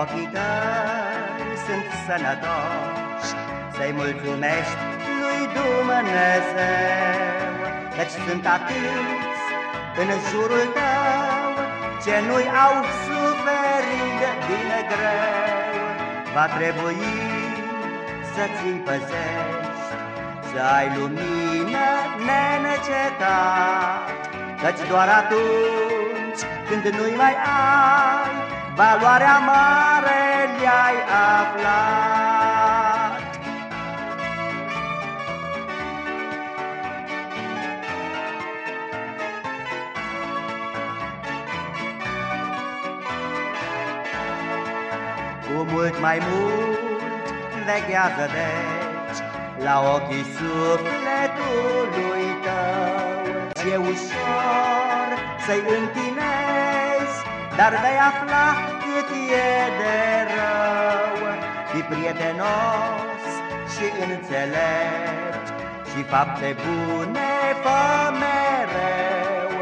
ochii tăi sunt sănătoși, Să-i mulțumești lui Dumnezeu, Căci sunt atâți în jurul tău, Ce nu-i au suferit din greu. Va trebui să ți-i păzești, Să ai lumină nenecetat, Căci doar atunci când nu-i mai ai, Valoarea mare le-ai aflat. Cu mult mai mult veghează deci La ochii sufletului tău Ce ușor să-i întinezi Dar vei afla cât e de rău. Fi prietenos și înțelept Și fapte bune fă mereu.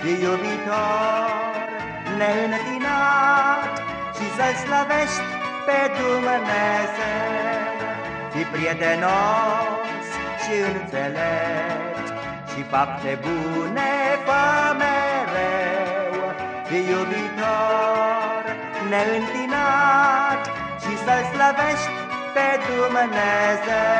Fi iubitor neîntinat Și să-L slăvești pe Dumnezeu. Fi prietenos și înțelept Și fapte bune fă mereu. Fi iubitor neîntinat Și să-L slăvești pe Dumnezeu